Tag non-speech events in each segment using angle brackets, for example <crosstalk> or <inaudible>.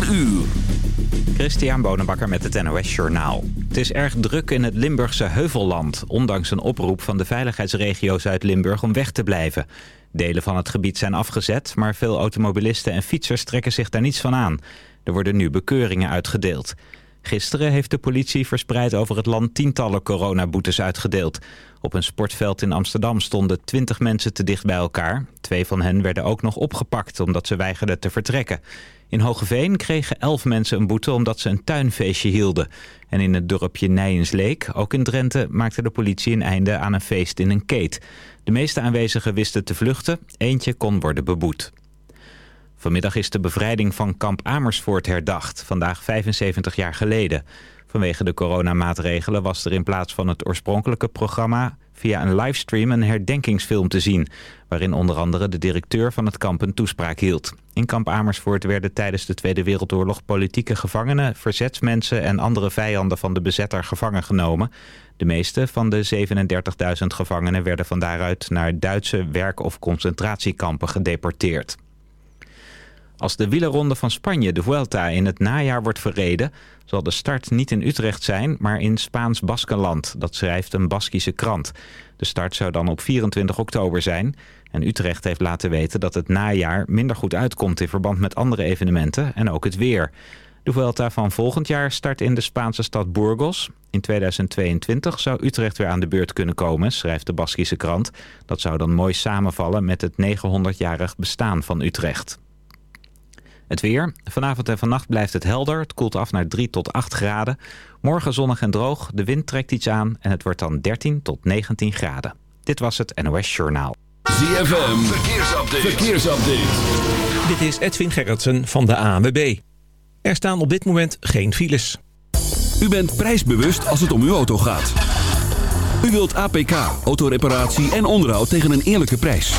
4 uur. Christian Bonenbakker met het NOS Journaal. Het is erg druk in het Limburgse Heuvelland... ondanks een oproep van de veiligheidsregio Zuid-Limburg om weg te blijven. Delen van het gebied zijn afgezet... maar veel automobilisten en fietsers trekken zich daar niets van aan. Er worden nu bekeuringen uitgedeeld. Gisteren heeft de politie verspreid over het land tientallen coronaboetes uitgedeeld. Op een sportveld in Amsterdam stonden twintig mensen te dicht bij elkaar. Twee van hen werden ook nog opgepakt omdat ze weigerden te vertrekken. In Hogeveen kregen elf mensen een boete omdat ze een tuinfeestje hielden. En in het dorpje Nijensleek, ook in Drenthe, maakte de politie een einde aan een feest in een keet. De meeste aanwezigen wisten te vluchten, eentje kon worden beboet. Vanmiddag is de bevrijding van kamp Amersfoort herdacht, vandaag 75 jaar geleden. Vanwege de coronamaatregelen was er in plaats van het oorspronkelijke programma via een livestream een herdenkingsfilm te zien, waarin onder andere de directeur van het kamp een toespraak hield. In kamp Amersfoort werden tijdens de Tweede Wereldoorlog politieke gevangenen, verzetsmensen en andere vijanden van de bezetter gevangen genomen. De meeste van de 37.000 gevangenen werden van daaruit naar Duitse werk- of concentratiekampen gedeporteerd. Als de wielerronde van Spanje, de Vuelta, in het najaar wordt verreden... zal de start niet in Utrecht zijn, maar in Spaans-Baskenland. Dat schrijft een Baskische krant. De start zou dan op 24 oktober zijn. En Utrecht heeft laten weten dat het najaar minder goed uitkomt... in verband met andere evenementen en ook het weer. De Vuelta van volgend jaar start in de Spaanse stad Burgos. In 2022 zou Utrecht weer aan de beurt kunnen komen, schrijft de Baskische krant. Dat zou dan mooi samenvallen met het 900-jarig bestaan van Utrecht. Het weer. Vanavond en vannacht blijft het helder. Het koelt af naar 3 tot 8 graden. Morgen zonnig en droog. De wind trekt iets aan en het wordt dan 13 tot 19 graden. Dit was het NOS Journaal. ZFM. Verkeersupdate. Verkeersupdate. Dit is Edwin Gerritsen van de ANWB. Er staan op dit moment geen files. U bent prijsbewust als het om uw auto gaat. U wilt APK, autoreparatie en onderhoud tegen een eerlijke prijs.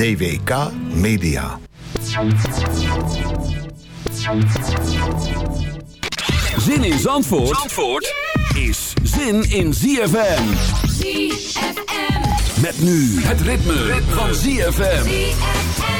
DWK Media. Zin in Zandvoort, Zandvoort is zin in ZFM. ZFM. Met nu het ritme, van ZFM.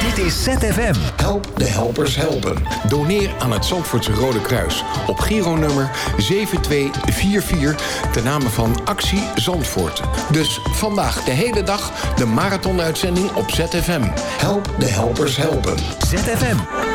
Dit is ZFM. Help de helpers helpen. Doneer aan het Zandvoortse Rode Kruis op Giro-nummer 7244 ten name van Actie Zandvoort. Dus vandaag de hele dag de marathonuitzending op ZFM. Help de helpers helpen. ZFM.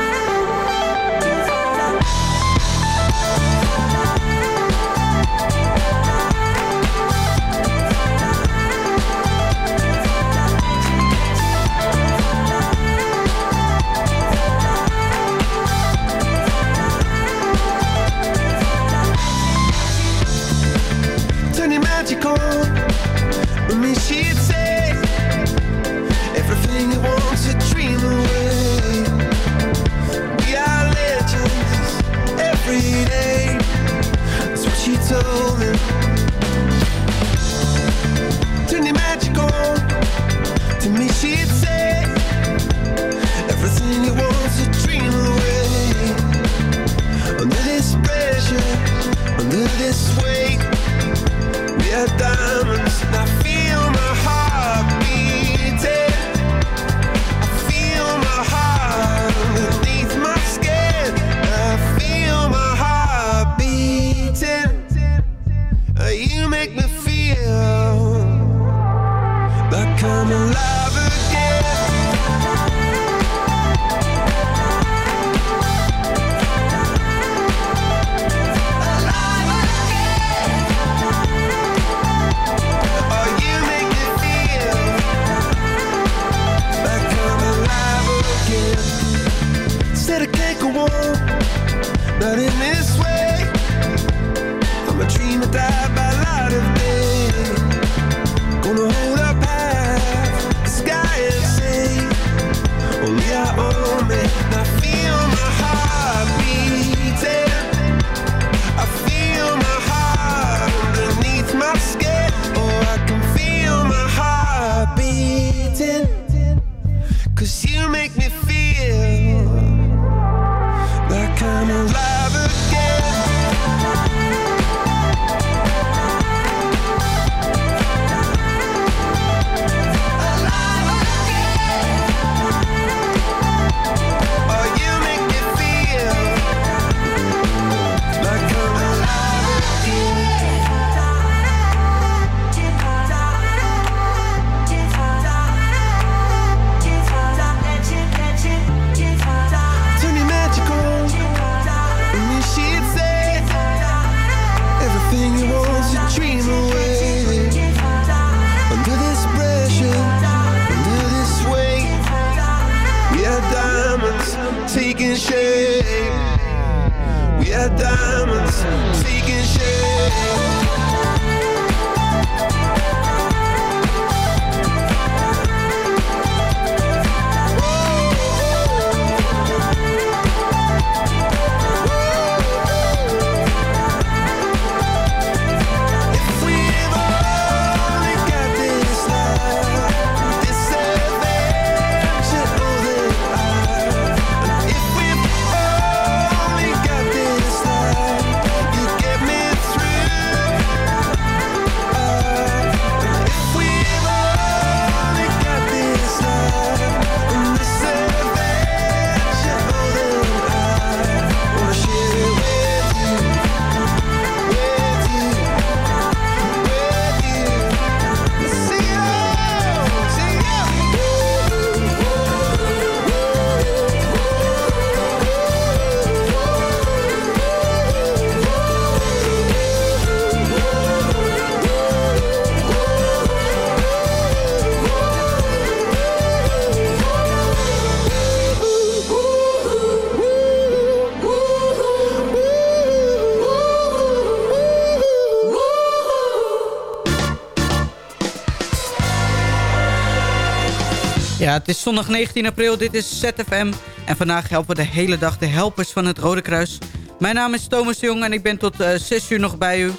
Het is zondag 19 april, dit is ZFM. En vandaag helpen we de hele dag de helpers van het Rode Kruis. Mijn naam is Thomas de Jong en ik ben tot eh 6 uur nog bij u.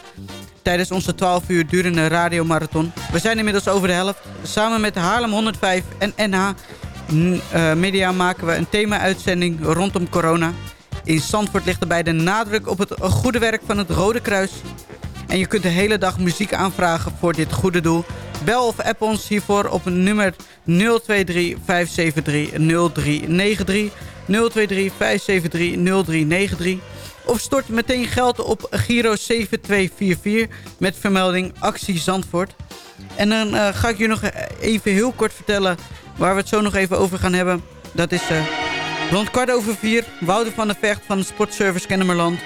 Tijdens onze 12 uur durende radiomarathon. We zijn inmiddels over de helft. Samen met Haarlem 105 en NH mm, eh, Media maken we een thema-uitzending rondom corona. In Zandvoort ligt erbij de nadruk op het goede werk van het Rode Kruis. En je kunt de hele dag muziek aanvragen voor dit goede doel. Bel of app ons hiervoor op nummer 023 573 0393. 023 573 0393. Of stort meteen geld op Giro 7244 met vermelding Actie Zandvoort. En dan eh, ga ik je nog even heel kort vertellen waar we het zo nog even over gaan hebben. Dat is eh, rond kwart over vier. Wouter van der Vecht van de Sportservice Kennemerland.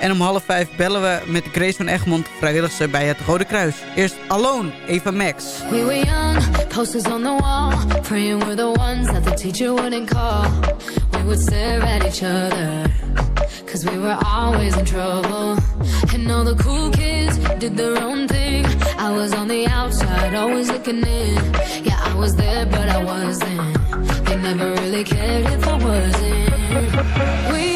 En om half vijf bellen we met Grace van Egmond, vrijwilligster bij het Rode Kruis. Eerst Alone, Eva Max. We were young, posters on the wall, praying we're the ones that the teacher wouldn't call. We would stare at each other, cause we were always in trouble. And all the cool kids did their own thing. I was on the outside, always looking in. Yeah, I was there, but I wasn't. They never really cared if I wasn't. We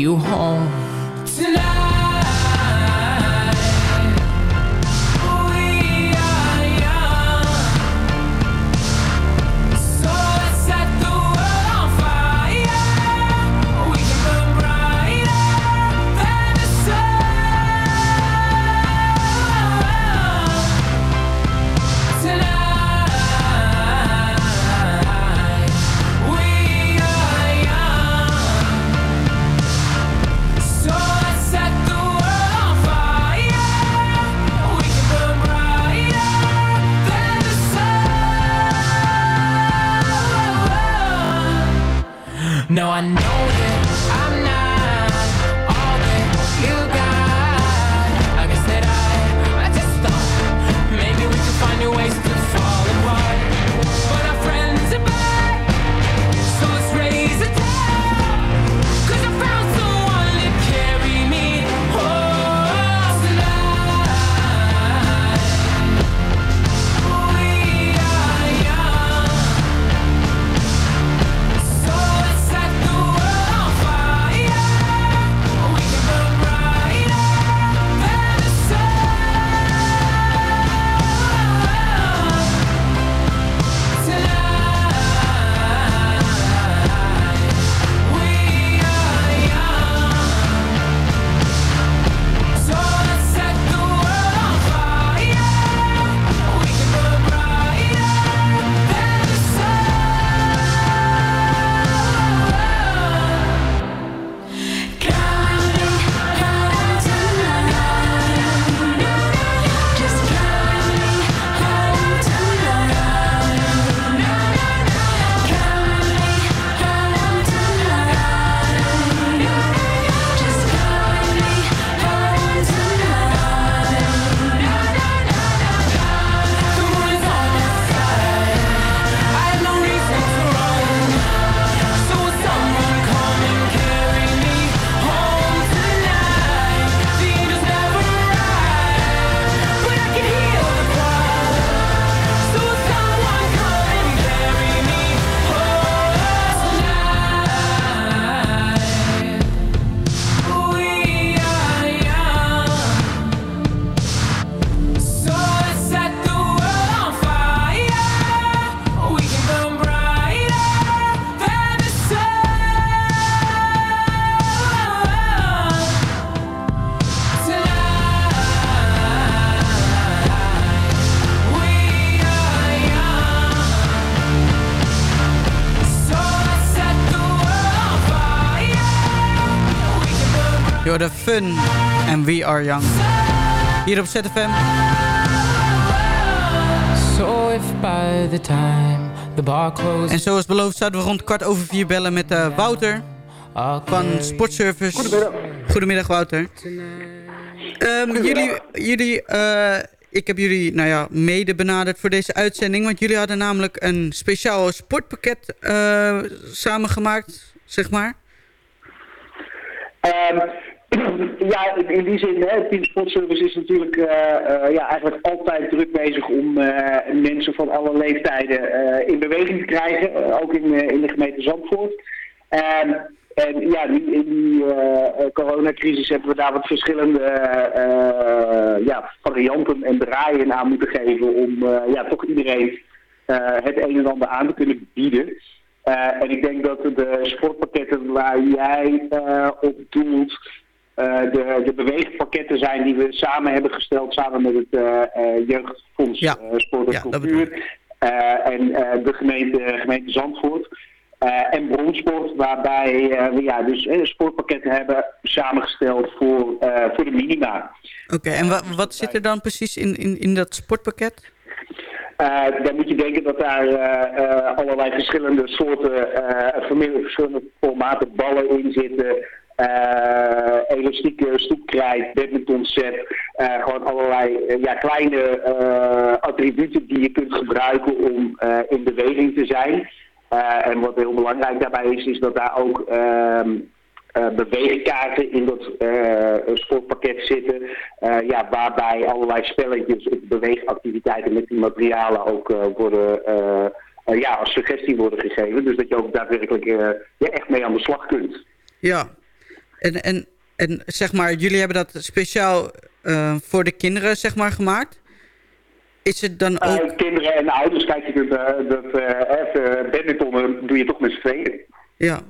you home En We Are Young. Hier op ZFM. So if by the time the bar closes En zoals beloofd zouden we rond kwart over vier bellen met eh, Wouter van Sportservice. Goedemiddag. Goedemiddag Wouter. Ehm, jullie, jullie eh, ik heb jullie nou ja, mede benaderd voor deze uitzending. Want jullie hadden namelijk een speciaal sportpakket eh, samengemaakt, zeg maar. Ehm, ja, in, die zin, hè, Team Sportservice is natuurlijk eh, eh, ja, eigenlijk altijd druk bezig om eh, mensen van alle leeftijden in beweging te krijgen, ook in, in de gemeente Zandvoort. Ehm, en ja, in die coronacrisis hebben we daar wat verschillende ja, varianten en draaien aan moeten geven om ja, toch iedereen het een en ander aan te kunnen bieden. En ik denk dat de sportpakketten waar jij op doelt, de, de beweegpakketten zijn die we samen hebben gesteld, samen met het eh, eh, Jeugdfonds Ja. eh, Sport en Ja, Cultuur eh, en eh, de gemeente, gemeente Zandvoort. Eh, en bronsport, waarbij eh, we ja, dus eh, sportpakketten hebben samengesteld voor, eh, voor de minima. Oké, en wa- wat zit er dan precies in, in, in dat sportpakket? Eh, dan moet je denken dat daar eh, eh, allerlei verschillende soorten, eh verschillende formaten ballen in zitten. Eh elastieke stoepkrijt, badminton set. eh, gewoon allerlei eh, ja, kleine attributen die je kunt gebruiken om in beweging te zijn. En wat heel belangrijk daarbij is, is dat daar ook ehm, eh, beweegkaarten in dat eh, sportpakket zitten. ja, waarbij allerlei spelletjes, of beweegactiviteiten met die materialen ook worden, ja, als suggestie worden gegeven. Dus dat je ook daadwerkelijk ja, echt mee aan de slag kunt. Ja, en, en, en zeg maar, jullie hebben dat speciaal eh, voor de kinderen zeg maar gemaakt. Is het dan ook... Eh, kinderen en ouders, kijk, je kunt, eh, dat even badminton doe je toch met z'n tweeën. Ja.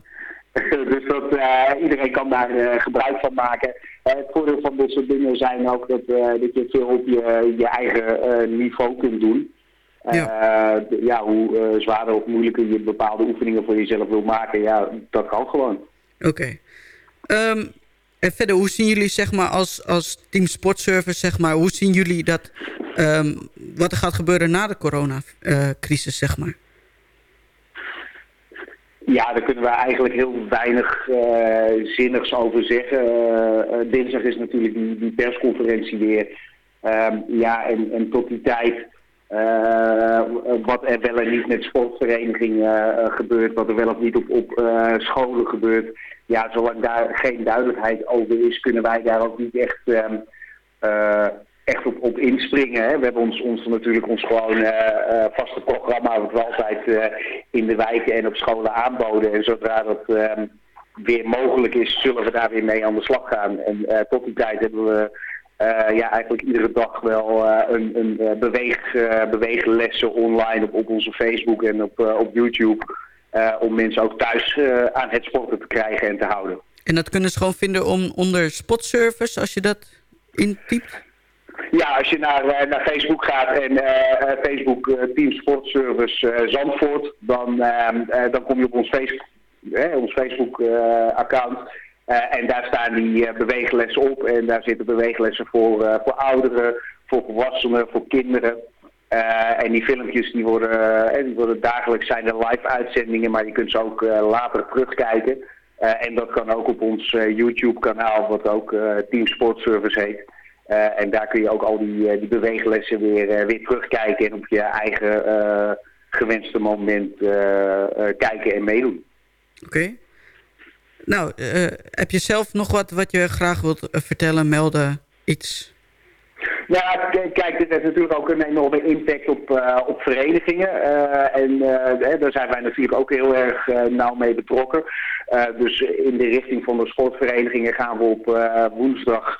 <laughs> dus dat, iedereen kan daar gebruik van maken. Het voordeel van dit soort dingen zijn ook dat, dat je veel op je, je eigen niveau kunt doen. ja. ja, hoe eh, zwaarder of moeilijker je bepaalde oefeningen voor jezelf wil maken, ja, dat kan gewoon. Oké. Ehm, en verder, hoe zien jullie zeg maar als, als team sportservice, zeg maar, hoe zien jullie dat, ehm, wat er gaat gebeuren na de coronacrisis, zeg maar? Ja, daar kunnen we eigenlijk heel weinig eh, zinnigs over zeggen. Eh, eh, dinsdag is natuurlijk die, persconferentie weer. Ehm, ja, en, en tot die tijd, eh, wat er wel en niet met sportverenigingen eh, gebeurt, wat er wel of niet op, op eh, scholen gebeurt. Ja, zolang daar geen duidelijkheid over is, kunnen wij daar ook niet echt, ehm, eh, echt op, op inspringen. Hè. We hebben ons, ons natuurlijk ons gewoon vaste programma, wat we altijd in de wijken en op scholen aanboden. En zodra dat ehm, weer mogelijk is, zullen we daar weer mee aan de slag gaan. En tot die tijd hebben we ja, eigenlijk iedere dag wel eh, een, een eh, beweeg, eh, beweeglessen online op, op onze Facebook en op, eh, op YouTube. eh, om mensen ook thuis eh, aan het sporten te krijgen en te houden. En dat kunnen ze gewoon vinden om, onder spotservice, als je dat intypt? Ja, als je naar, eh, naar Facebook gaat en eh, eh, Facebook eh, Team Sportservice eh, Zandvoort, dan, ehm, eh, dan kom je op ons, face, eh, ons Facebook eh, account. Eh, en daar staan die eh, beweeglessen op. En daar zitten beweeglessen voor, eh, voor ouderen, voor volwassenen, voor kinderen. En die filmpjes die worden, eh, die worden dagelijks zijn er live uitzendingen, maar je kunt ze ook later terugkijken. En dat kan ook op ons YouTube kanaal, wat ook Team Sportservice heet. Eh, en daar kun je ook al die, die beweeglessen weer, weer terugkijken en op je eigen gewenste moment kijken en meedoen. Oké. Nou, eh, heb je zelf nog wat wat je graag wilt eh, vertellen, melden, iets? Ja, kijk, dit heeft natuurlijk ook een enorme impact op, eh, op verenigingen. En daar zijn wij natuurlijk ook heel erg nauw mee betrokken. Dus in de richting van de sportverenigingen gaan we op woensdag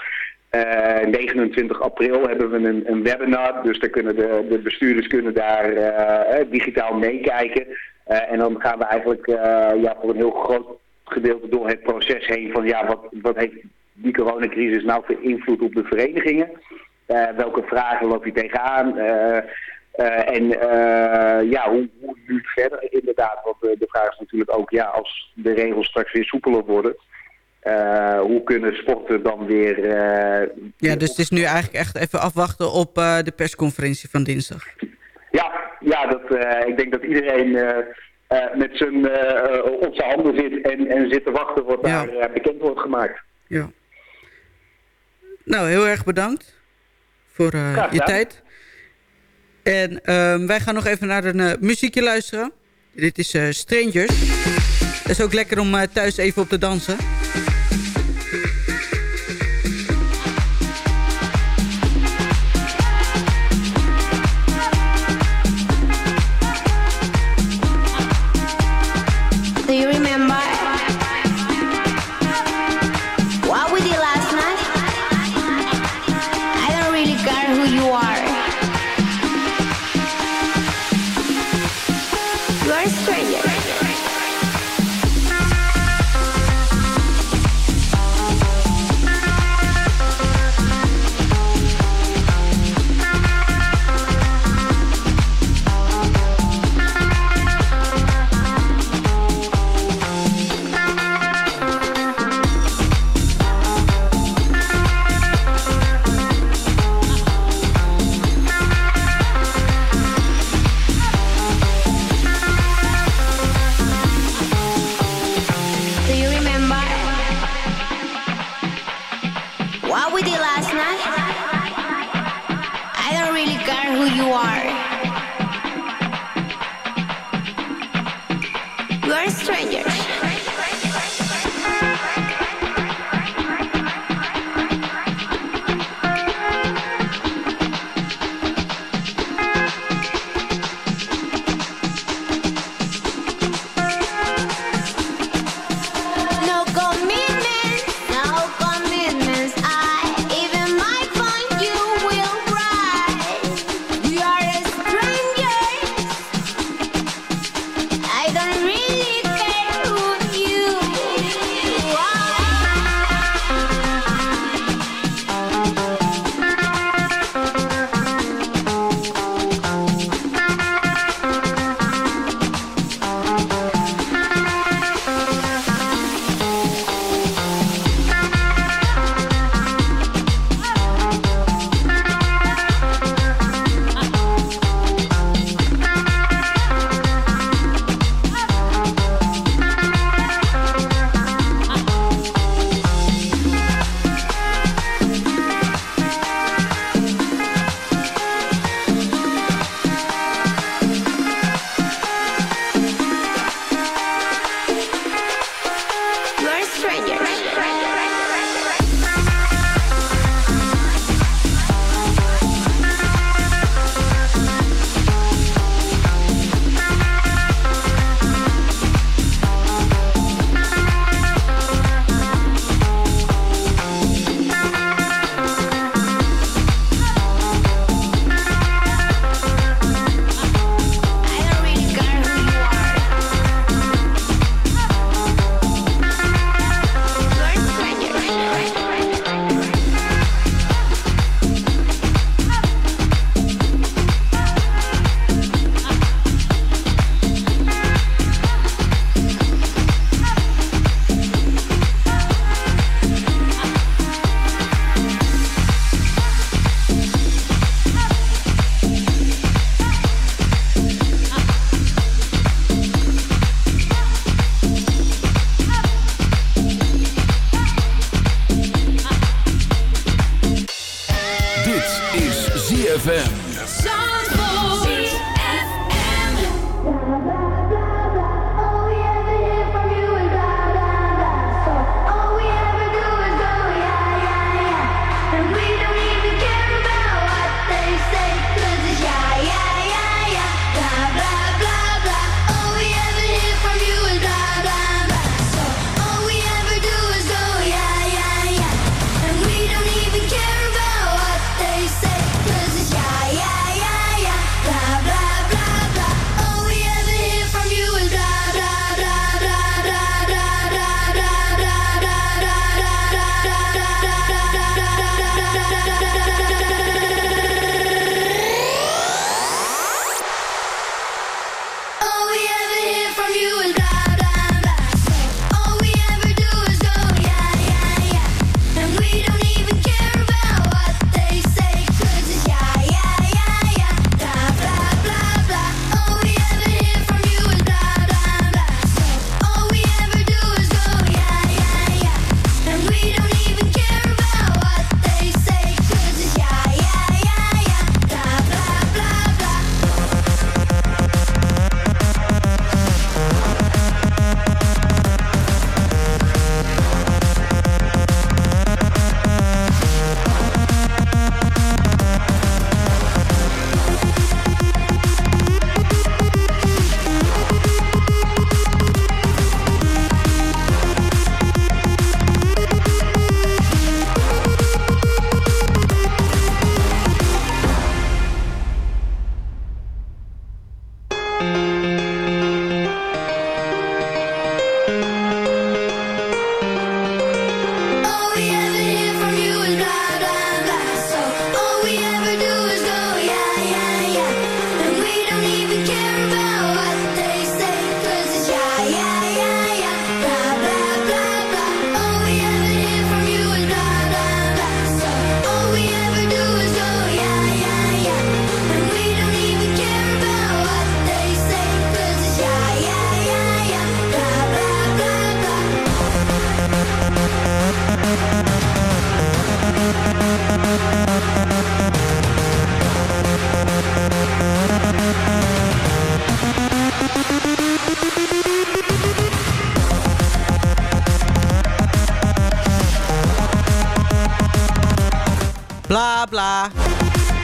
eh, 29 april hebben we een, een webinar. Dus daar kunnen de, de bestuurders kunnen daar digitaal meekijken. En dan gaan we eigenlijk ja, voor een heel groot gedeelte door het proces heen van ja, wat, wat heeft die coronacrisis nou voor invloed op de verenigingen? Eh, welke vragen loop je tegenaan? Eh, en ja, hoe, hoe nu verder inderdaad? Want de vraag is natuurlijk ook, ja, als de regels straks weer soepeler worden, hoe kunnen sporten dan weer... Ja, dus het is nu eigenlijk echt even afwachten op de persconferentie van dinsdag. Ja, ja dat, ik denk dat iedereen met zijn eh, op zijn handen zit en, en zit te wachten wat daar eh, bekend wordt gemaakt. Ja. Nou, heel erg bedankt voor eh, je tijd. En ehm, wij gaan nog even naar een eh, muziekje luisteren. Dit is eh, Strangers. Het is ook lekker om eh, thuis even op te dansen.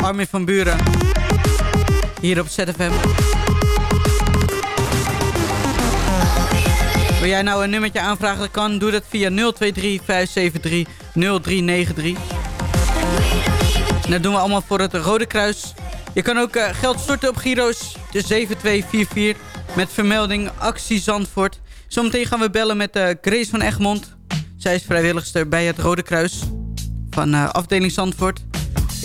Armin van Buren. Hier op ZFM. Wil jij nou een nummertje aanvragen? Dat kan. Doe dat via 023 573 0393. En dat doen we allemaal voor het Rode Kruis. Je kan ook eh, geld storten op Giro's de 7244 met vermelding Actie Zandvoort. Zometeen gaan we bellen met eh, Grace van Egmond. Zij is vrijwilligster bij het Rode Kruis van eh, afdeling Zandvoort.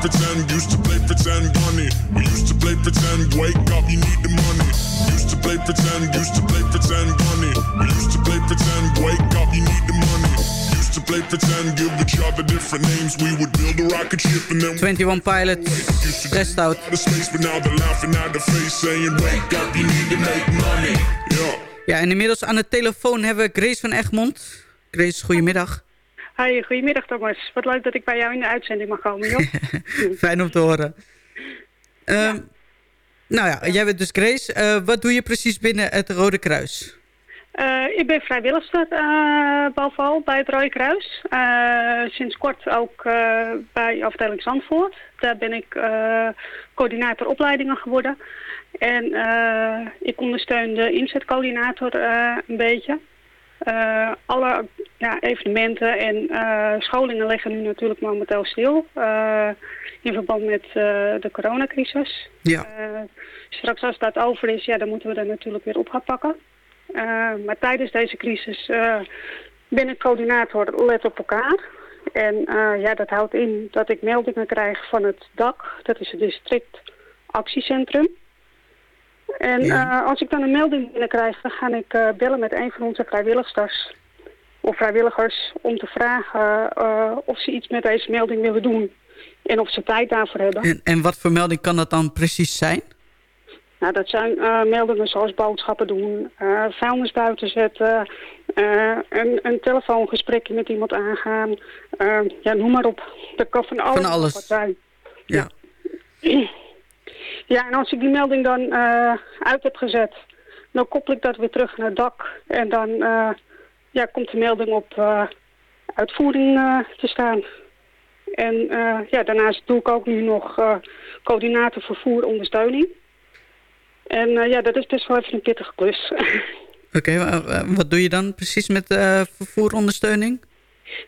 pretend, used to play pretend, bunny. We used to play pretend, wake up, you need the money. Used to play pretend, used to play pretend, bunny. We used to play pretend, wake up, you need the money. Used to play pretend, give each other different names. We would build a rocket ship and then 21 Pilots, Stressed Out. the space, but now they're laughing at the face, saying, wake up, you need to make money. Yeah. Ja, en inmiddels aan de telefoon hebben we Grace van Egmond. Grace, goedemiddag. Hi, goedemiddag Thomas. Wat leuk dat ik bij jou in de uitzending mag komen, joh. <laughs> Fijn om te horen. Ehm, Nou ja, jij bent dus Grace. Eh, wat doe je precies binnen het Rode Kruis? Eh, ik ben vrijwilligster uh, bovenal bij het Rode Kruis. Eh, sinds kort ook eh, bij afdeling Zandvoort. Daar ben ik eh, coördinator opleidingen geworden. En eh, ik ondersteun de inzetcoördinator eh, een beetje. Eh, alle ja, evenementen en eh, scholingen liggen nu natuurlijk momenteel stil. eh, in verband met de coronacrisis. Ja. Straks als dat over is, ja, dan moeten we er natuurlijk weer op gaan pakken. Maar tijdens deze crisis ben ik coördinator Let op elkaar. En ja, dat houdt in dat ik meldingen krijg van het DAC. Dat is het district actiecentrum. En Ja. eh, als ik dan een melding binnenkrijg, dan ga ik eh, bellen met een van onze vrijwilligers of vrijwilligers om te vragen eh, of ze iets met deze melding willen doen en of ze tijd daarvoor hebben. En, en wat voor melding kan dat dan precies zijn? Nou, dat zijn meldingen zoals boodschappen doen, vuilnis buiten zetten, een, een telefoongesprekje met iemand aangaan. ja, noem maar op. Dat kan van alles, Van alles. wat zijn. Ja. Ja, <clears throat> en als ik die melding dan eh, uit heb gezet, dan koppel ik dat weer terug naar het dak. En dan eh, ja, komt de melding op eh, uitvoering te staan. En ja, daarnaast doe ik ook nu nog coördinator vervoer ondersteuning. En ja, dat is best wel even een pittige klus. <laughs> Oké, wa- wa- wat doe je dan precies met vervoerondersteuning?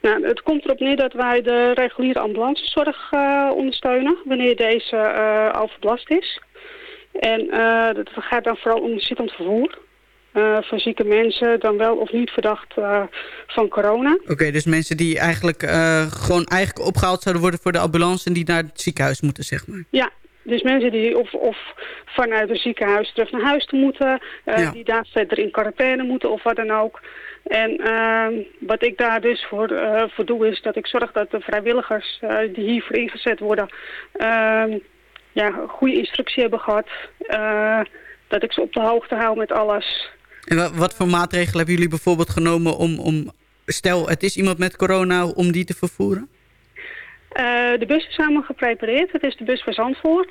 Nou, het komt erop neer dat wij de reguliere ambulancezorg eh, ondersteunen wanneer deze eh, overbelast is. En eh, dat gaat dan vooral om zittend vervoer. van zieke mensen, dan wel of niet verdacht van corona. Oké, dus mensen die eigenlijk gewoon eigenlijk opgehaald zouden worden voor de ambulance... en die naar het ziekenhuis moeten, zeg maar. Ja, dus mensen die of, of vanuit het ziekenhuis terug naar huis toe moeten, Ja. die daar verder in quarantaine moeten of wat dan ook. En ehm, wat ik daar dus voor, eh, voor doe is dat ik zorg dat de vrijwilligers eh, die hiervoor ingezet worden, ehm, ja, goede instructie hebben gehad. eh, dat ik ze op de hoogte hou met alles. En wa- wat voor maatregelen hebben jullie bijvoorbeeld genomen om... om stel, het is iemand met corona, om die te vervoeren? De bus is samen geprepareerd. Het is de bus van Zandvoort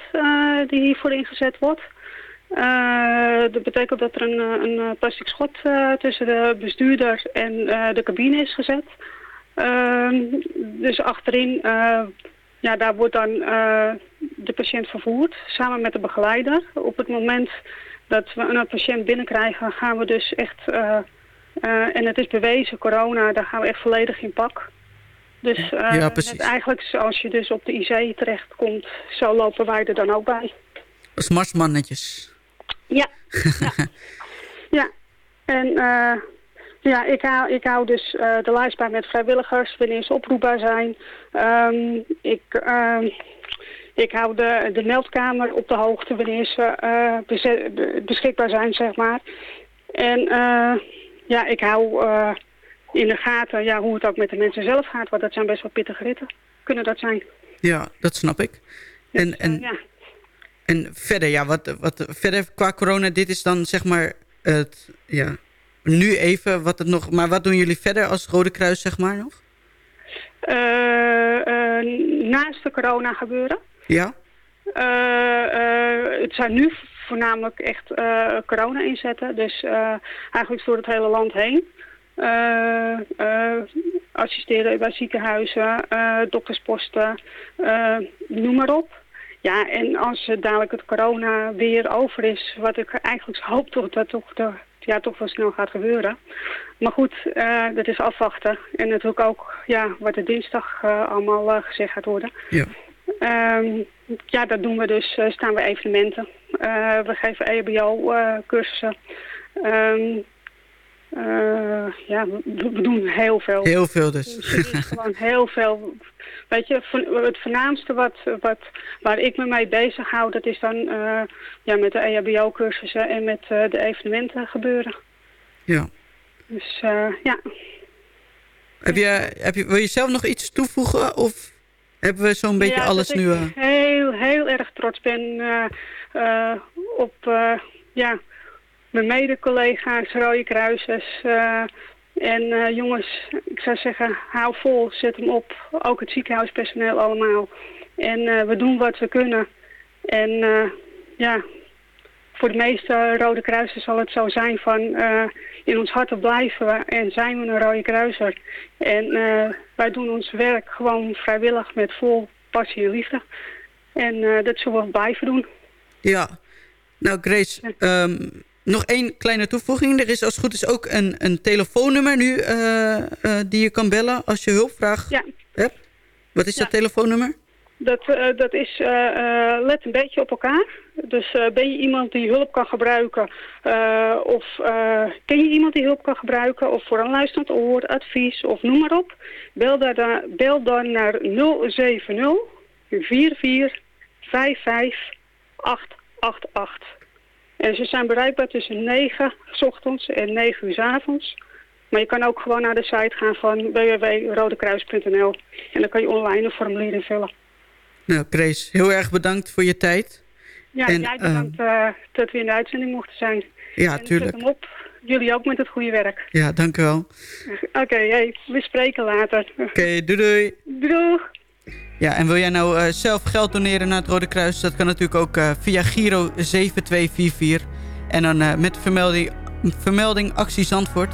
die hiervoor ingezet wordt. Eh, dat betekent dat er een, eh, een eh, plastic schot tussen de bestuurder en de cabine is gezet. Ehm, dus achterin, ja, daar wordt dan de patiënt vervoerd samen met de begeleider. Op het moment dat we een patiënt binnenkrijgen gaan we dus echt, en het is bewezen, corona, daar gaan we echt volledig in pak. Dus Ja, precies. net eigenlijk zoals je dus op de IC terechtkomt, zo lopen wij er dan ook bij. Als marsmannetjes. Ja. <laughs> ja. ja. En eh, ja, ik hou, ik hou dus eh, de lijst bij met vrijwilligers, wanneer ze oproepbaar zijn. Ehm, ik, ehm, ik hou de, de meldkamer op de hoogte wanneer ze eh, beze- be- beschikbaar zijn, zeg maar. En eh, ja, ik hou eh, in de gaten ja, hoe het ook met de mensen zelf gaat, want dat zijn best wel pittige ritten. Kunnen dat zijn. Ja, dat snap ik. En, en, ja. En verder, ja, wat, wat verder qua corona, dit is dan zeg maar het, ja, nu even wat het nog, maar wat doen jullie verder als Rode Kruis, zeg maar nog? Eh, eh, naast de corona gebeuren. Ja? Eh, het zijn nu voornamelijk echt corona inzetten. Dus eigenlijk door het hele land heen. Assisteren bij ziekenhuizen, doktersposten, noem maar op. Ja, en als eh, dadelijk het corona weer over is, wat ik eigenlijk hoop toch dat toch, de, ja, toch wel snel gaat gebeuren. Maar goed, eh, dat is afwachten. En natuurlijk ook ja, wat er dinsdag eh, allemaal gezegd gaat worden. Ja. Ehm, ja, dat doen we dus. staan we evenementen. We geven EHBO-cursussen. Ehm, eh, ja, we, doen heel veel. Heel veel dus. <laughs> Gewoon heel veel. Weet je, het voornaamste wat, wat, waar ik me mee bezig hou, dat is dan eh, ja, met de EHBO-cursussen en met eh, de evenementen gebeuren. Ja. Dus ja. Heb je, heb je, wil je zelf nog iets toevoegen of hebben we zo'n beetje Ja, alles nu... ik eh, heel, heel erg trots ben op ja, mijn mede-collega's, Rode Kruisers. eh, en eh, jongens, ik zou zeggen, hou vol, zet hem op. Ook het ziekenhuispersoneel allemaal. En eh, we doen wat we kunnen. En ja, voor de meeste Rode Kruisers zal het zo zijn van in ons harten blijven we en zijn we een Rode Kruiser. En wij doen ons werk gewoon vrijwillig met vol passie en liefde. En dat zullen we blijven doen. Ja. Nou, Grace, ehm, nog één kleine toevoeging. Er is als het goed is ook een, een telefoonnummer nu eh, eh, die je kan bellen als je hulpvraag Ja. hebt. Wat is dat telefoonnummer? Dat, eh, dat is, let een beetje op elkaar. Dus ben je iemand die hulp kan gebruiken of ken je iemand die hulp kan gebruiken of voor een luisterend oor, advies of noem maar op. Bel, daar, da- bel dan naar 070 44 55 888. En ze zijn bereikbaar tussen 9 ochtends en 9 uur s avonds. Maar je kan ook gewoon naar de site gaan van www.rodekruis.nl. En dan kan je online een formulier invullen. Nou, Grace, heel erg bedankt voor je tijd. Ja, en, jij ehm, bedankt eh, dat we in de uitzending mochten zijn. Ja, en. Zet op. Jullie ook met het goede werk. Ja, dank u wel. Oké, we spreken later. Oké, doei doei. Ja, en wil jij nou eh, zelf geld doneren naar het Rode Kruis? Dat kan natuurlijk ook eh, via Giro 7244. En dan eh, met vermelding, vermelding Actie Zandvoort.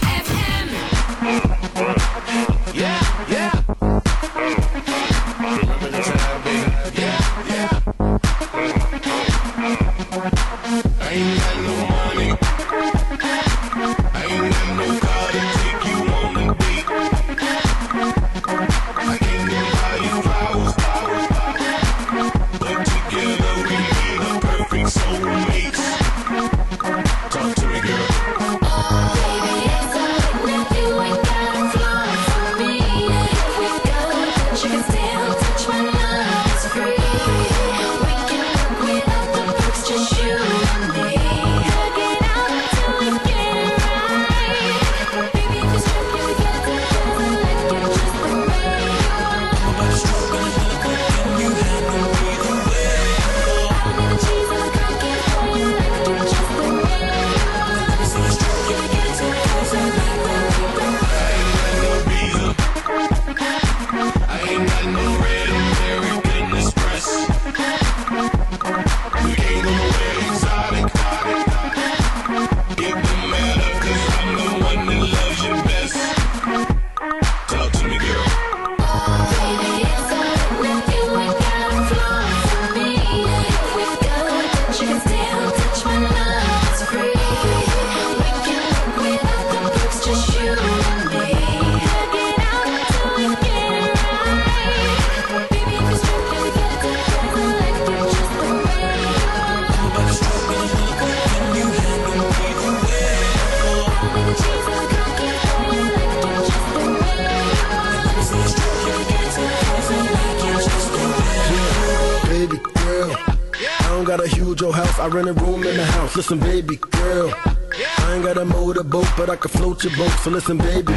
your boat. So listen, baby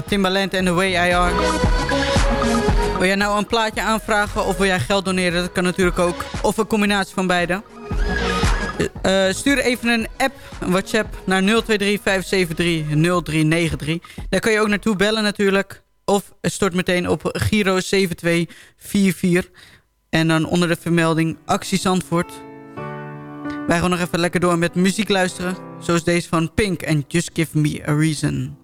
Timbaland en The Way I Are. Wil jij nou een plaatje aanvragen of wil jij geld doneren? Dat kan natuurlijk ook. Of een combinatie van beide. Eh, eh, stuur even een app, een WhatsApp, naar 023 573 0393. Daar kan je ook naartoe bellen natuurlijk. Of stort meteen op Giro 7244. En dan onder de vermelding Actie Zandvoort. Wij gaan nog even lekker door met muziek luisteren. Zoals deze van Pink en Just Give Me A Reason.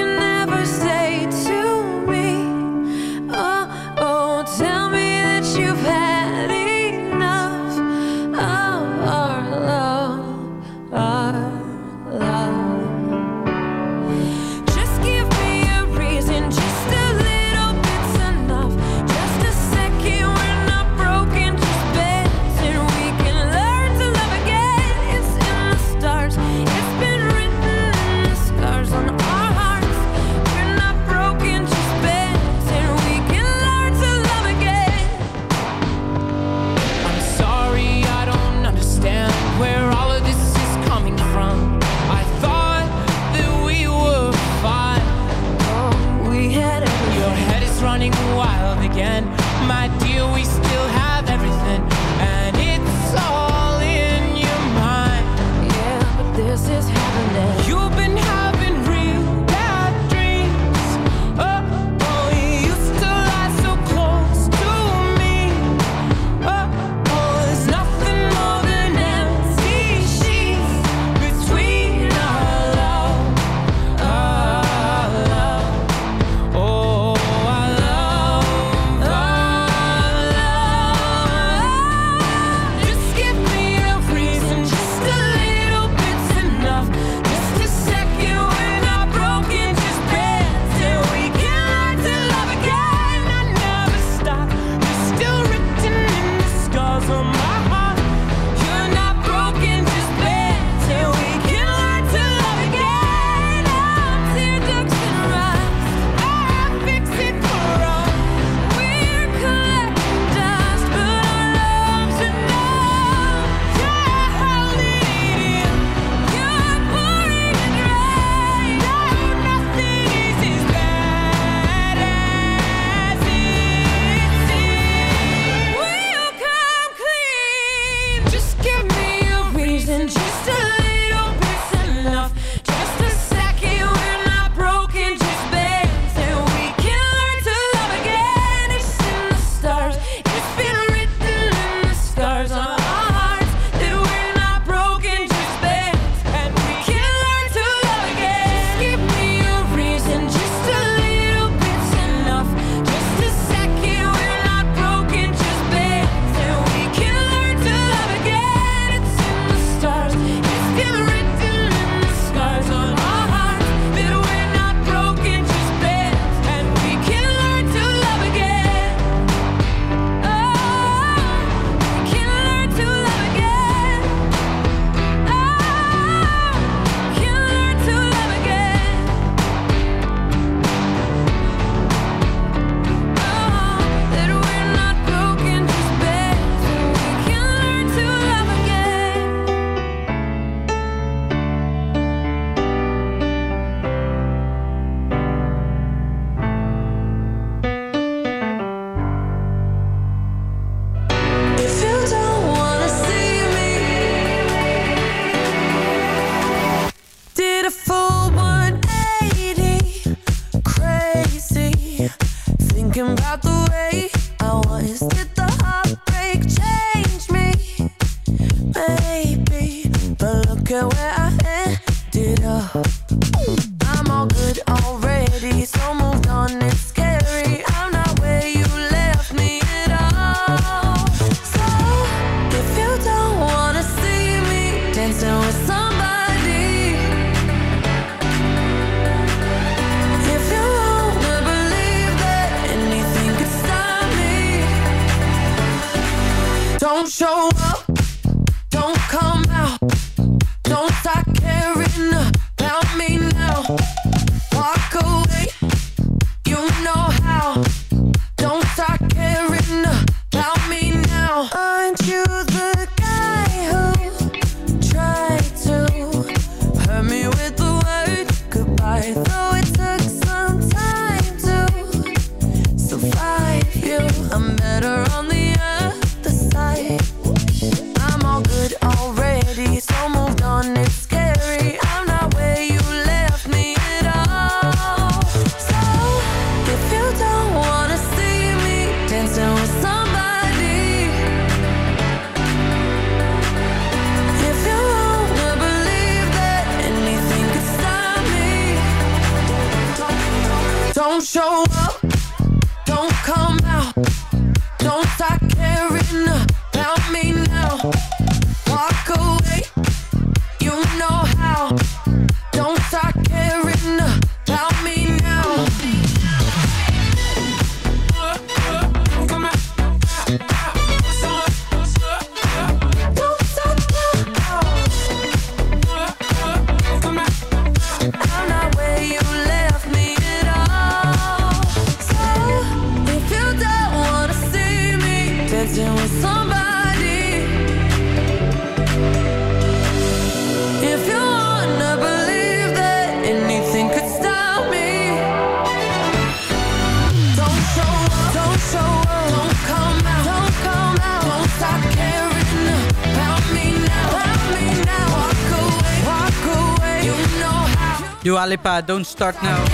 Don't Start Now.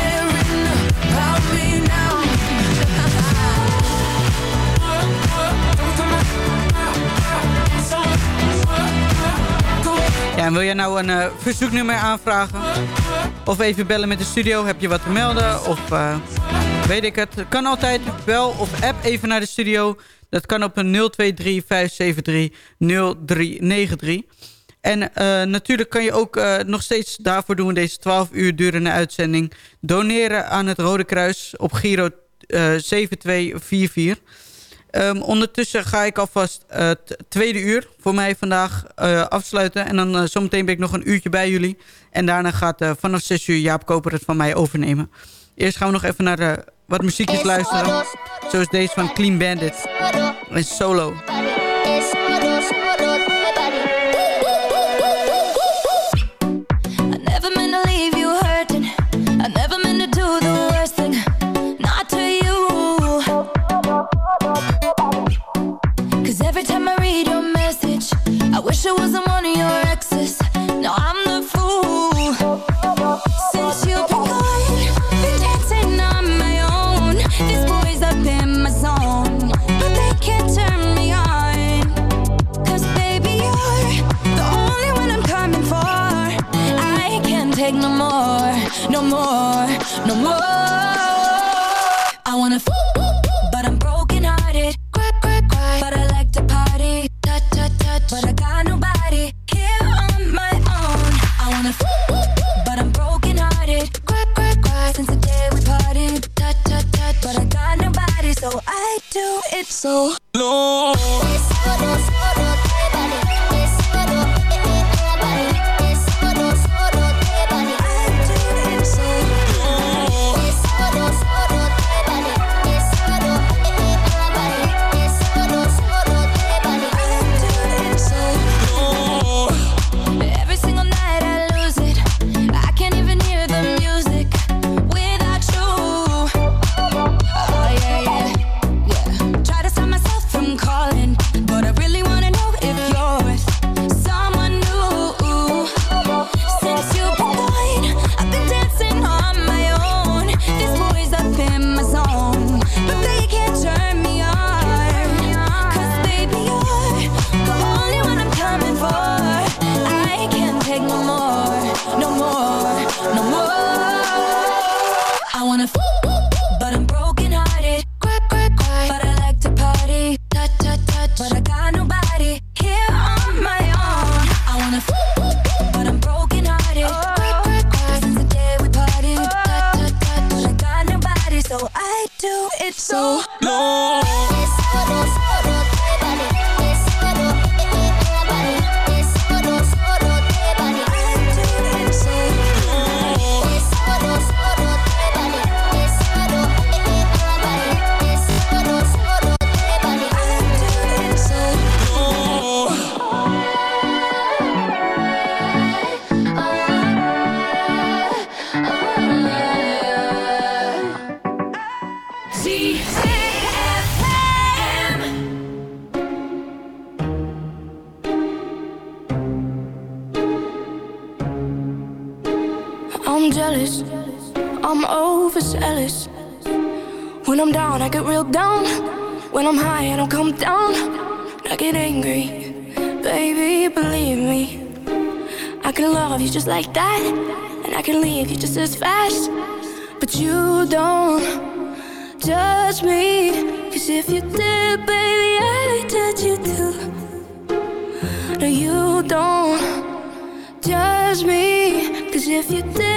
Ja, en wil jij nou een eh, verzoeknummer aanvragen? Of even bellen met de studio? Heb je wat te melden? Of eh, weet ik het? Kan altijd. Bel of app even naar de studio. Dat kan op een 023-573-0393. En eh, natuurlijk kan je ook eh, nog steeds daarvoor doen... deze 12 uur durende uitzending... doneren aan het Rode Kruis op Giro eh, 7244. Ehm, ondertussen ga ik alvast het tweede uur voor mij vandaag eh, afsluiten. En dan eh, zometeen ben ik nog een uurtje bij jullie. En daarna gaat eh, vanaf 6 uur Jaap Koper het van mij overnemen. Eerst gaan we nog even naar wat muziekjes luisteren. Zoals deze van Clean Bandit. En Solo. Wish it wasn't one of your exes. Now I'm the fool. Since you've been gone, been dancing on my own. These boys up in my zone, but they can't turn me on. Cause baby, you're the only one I'm coming for. I can't take no more, no more, no more. I wanna f- but I like so I do it so low. If you did, baby, I judge you too. No, you don't judge me, cause if you did,